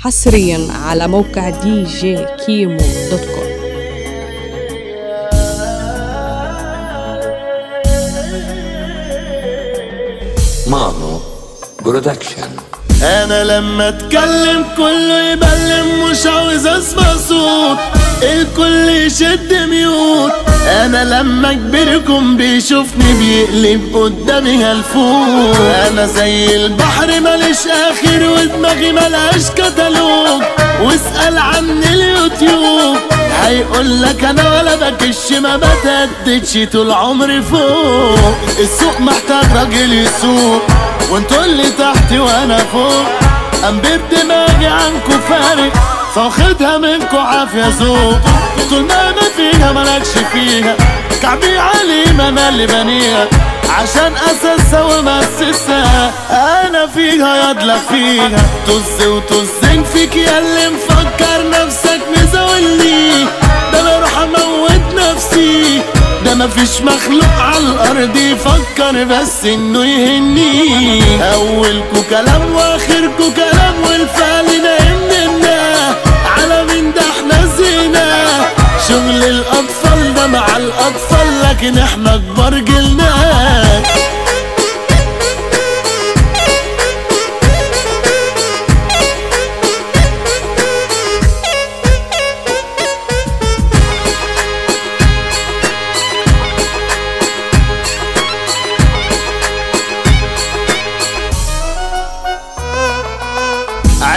حصريا على موقع DJ Kimo dot com. Mano Production أنا لما أتكلم كله يبلم مش عاوز أسمع صوت. الكل يشد mute. أنا لما كبركم بيشوفني بيقلب قدامي هالفوت. أنا زي البحر ماليش آخر ودماغي ملهاش كتالوج. واسأل عني اليوتيوب. هيقول لك أنا ولا بكش ما بتهددش طول عمري فوق. السوق محتاج راجل يسوق. وانتوا اللي تحتي وأنا فوق. انبيب دماغي عنكو فارق. فاخدها منكو عافية ذوق طول ما أنا فيها مالكش فيها. كعبي علي ما أنا اللي بنيها. عشان أساسها ومؤسسها أنا فيها يضلك فيها. طز وطزين فيك يا اللي مفكر نفسك مزولني ده أنا أروح أموت نفسي. ده مفيش مخلوق على الأرض يفكر بس إنه يهني. اولكوا كلام واخركوا كلام والفعل لكن إحنا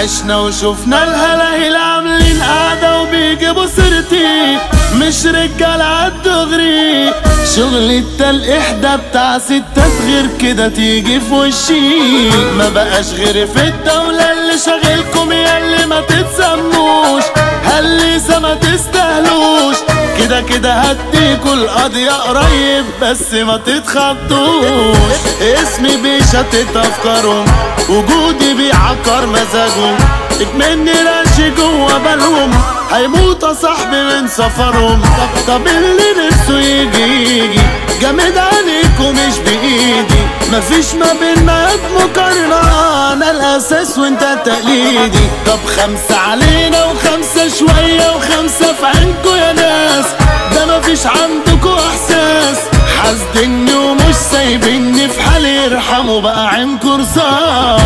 عشنا وشفنا الهلاهل عاملين قعدة وبيجيبوا سيرتي مش رجال عالدغري شغل التلقيح ده بتاع ستات غير كده تيجي في وشي. ما بقاش غير في الدولة اللي شاغلكم يا اللي ما تتسموش. هالليسة ما تستاهلوش. كده كده هديكوا القضية قريب بس ما تتخضوش. اسمي بيشتت أفكارهم. وجودي بيعكر مزاجهم اكمني راشي جوا بالهم. هيموت صاحبي من سفرهم. طب طب اللي نفسه يجي يجي. جامد عليكم مش بإيدي. مفيش ما بينا مقارنة. أنا الأساس وإنت تقليدي. طب خمسة علينا وخمسة شوية وخمسة في عينكوا يا ناس. ده مفيش عندكوا إحساس. حاسدني ومش سايبني في حالي يرحموا. بقى عينكوا رصاص.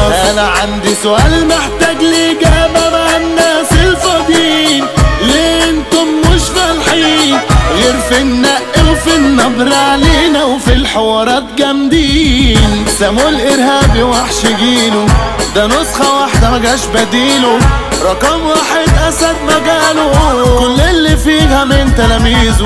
عندي سؤال محتاج لإجابة مع الناس الفاضيين. ليه أنتم مش فالحين؟ غير في النق وفي النبر علينا وفي الحوارات جامدين. سمو الارهابي وحش جيله ده نسخة واحدة مجاش بديله. رقم واحد أسد مجاله كل اللي فيها من تلاميذه